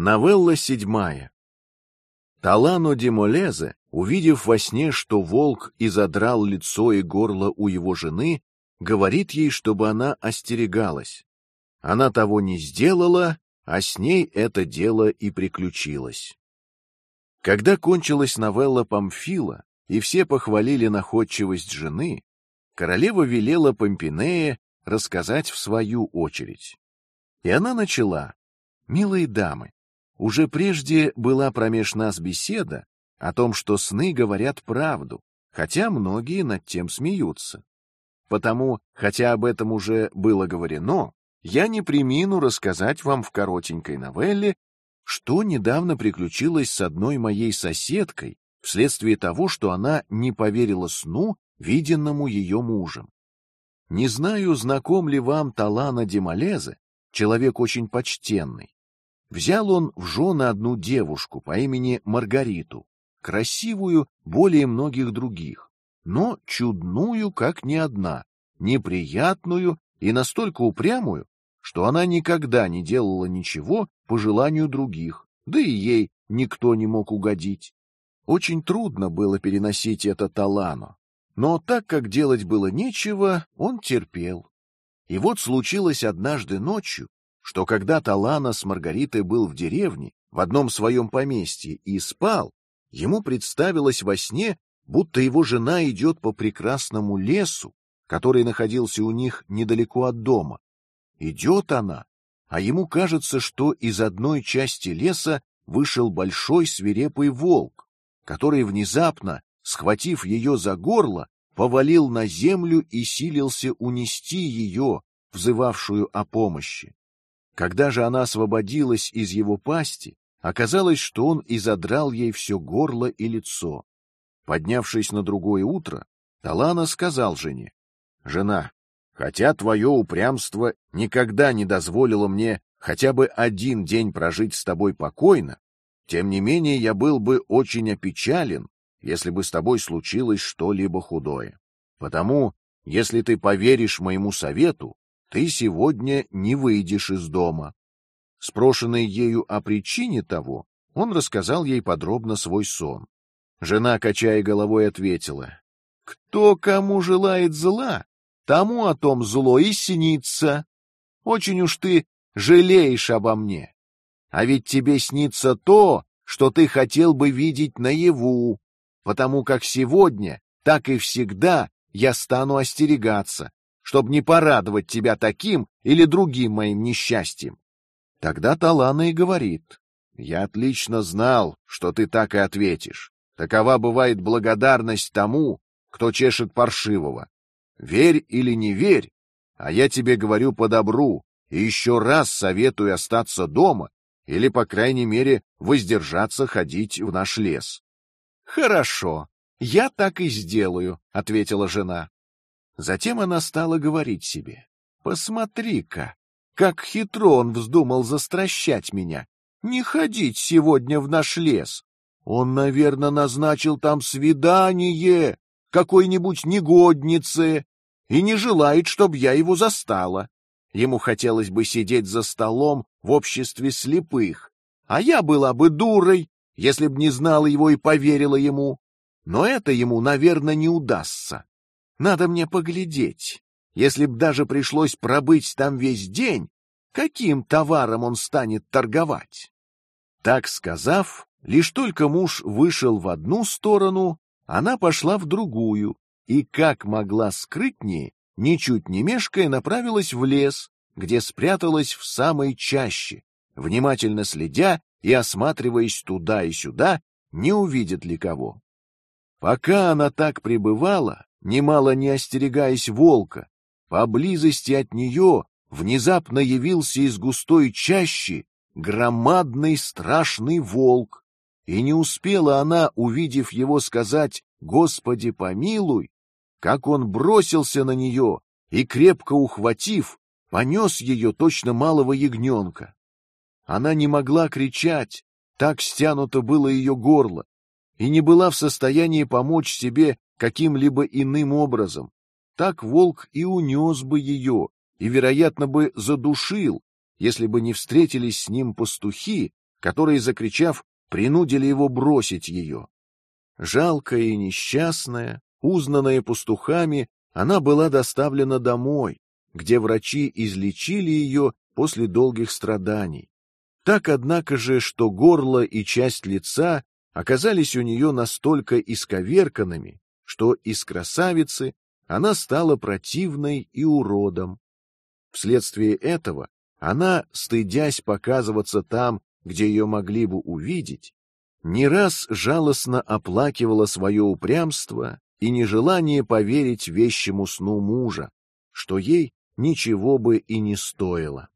Новелла седьмая. Талано Демолезе, увидев во сне, что волк изодрал лицо и горло у его жены, говорит ей, чтобы она остерегалась. Она того не сделала, а с ней это дело и приключилось. Когда кончилась новелла Памфила и все похвалили находчивость жены, королева велела Помпинее рассказать в свою очередь. И она начала: "Милые дамы, уже прежде была промеж нас беседа о том, что сны говорят правду, хотя многие над тем смеются. Потому, хотя об этом уже было говорено, я не примину рассказать вам в коротенькой новелле, что недавно приключилось с одной моей соседкой вследствие того, что она не поверила сну, виденному ее мужем. Не знаю, знаком ли вам Талана Демалезе, человек очень почтенный. Взял он в жены одну девушку по имени Маргариту, красивую более многих других, но чудную, как ни одна, неприятную и настолько упрямую, что она никогда не делала ничего по желанию других, да и ей никто не мог угодить. Очень трудно было переносить это Талану, но так как делать было нечего, он терпел. И вот случилось однажды ночью, что когда Талана с Маргаритой был в деревне, в одном своем поместье и спал, ему представилось во сне, будто его жена идет по прекрасному лесу, который находился у них недалеко от дома. Идет она, а ему кажется, что из одной части леса вышел большой свирепый волк, который внезапно, схватив ее за горло, повалил на землю и силился унести ее, взывавшую о помощи. Когда же она освободилась из его пасти, оказалось, что он изодрал ей все горло и лицо. Поднявшись на другое утро, Талана сказал жене: "Жена, хотя твое упрямство никогда не дозволило мне хотя бы один день прожить с тобой покойно, тем не менее я был бы очень опечален, если бы с тобой случилось что-либо худое. Потому, если ты поверишь моему совету, ты сегодня не выйдешь из дома. Спрошенный ею о причине того, он рассказал ей подробно свой сон. Жена, качая головой, ответила: "Кто кому желает зла, тому о том зло и снится. Очень уж ты жалеешь обо мне, а ведь тебе снится то, что ты хотел бы видеть наяву, потому как сегодня, так и всегда я стану остерегаться, чтобы не порадовать тебя таким или другим моим несчастьем. Тогда Талана и говорит: я отлично знал, что ты так и ответишь. Такова бывает благодарность тому, кто чешет паршивого. Верь или не верь, а я тебе говорю по добру и еще раз советую остаться дома или, по крайней мере, воздержаться ходить в наш лес. Хорошо, я так и сделаю, ответила жена. Затем она стала говорить себе: "Посмотри-ка, как хитро он вздумал застращать меня, не ходить сегодня в наш лес. Он, наверное, назначил там свидание какой-нибудь негоднице и не желает, чтобы я его застала. Ему хотелось бы сидеть за столом в обществе слепых, а я была бы дурой, если б не знала его и поверила ему. Но это ему, наверное, не удастся. Надо мне поглядеть. Если б даже пришлось пробыть там весь день, каким товаром он станет торговать? Так сказав, лишь только муж вышел в одну сторону, она пошла в другую и, как могла скрытнее, ничуть не мешкая, направилась в лес, где спряталась в самой чаще, внимательно следя и осматриваясь туда и сюда, не увидит ли кого. Пока она так пребывала, немало не остерегаясь волка, поблизости от нее внезапно явился из густой чащи громадный страшный волк, и не успела она, увидев его, сказать «Господи помилуй», как он бросился на нее и крепко ухватив, понес ее точно малого ягненка. Она не могла кричать, так стянуто было ее горло, и не была в состоянии помочь себе каким-либо иным образом. Так волк и унес бы ее, и, вероятно, бы задушил, если бы не встретились с ним пастухи, которые, закричав, принудили его бросить ее. Жалкая и несчастная, узнанная пастухами, она была доставлена домой, где врачи излечили ее после долгих страданий. Так, однако же, что горло и часть лица оказались у нее настолько исковерканными, что из красавицы она стала противной и уродом. Вследствие этого она, стыдясь показываться там, где ее могли бы увидеть, не раз жалостно оплакивала свое упрямство и нежелание поверить вещему сну мужа, что ей ничего бы и не стоило.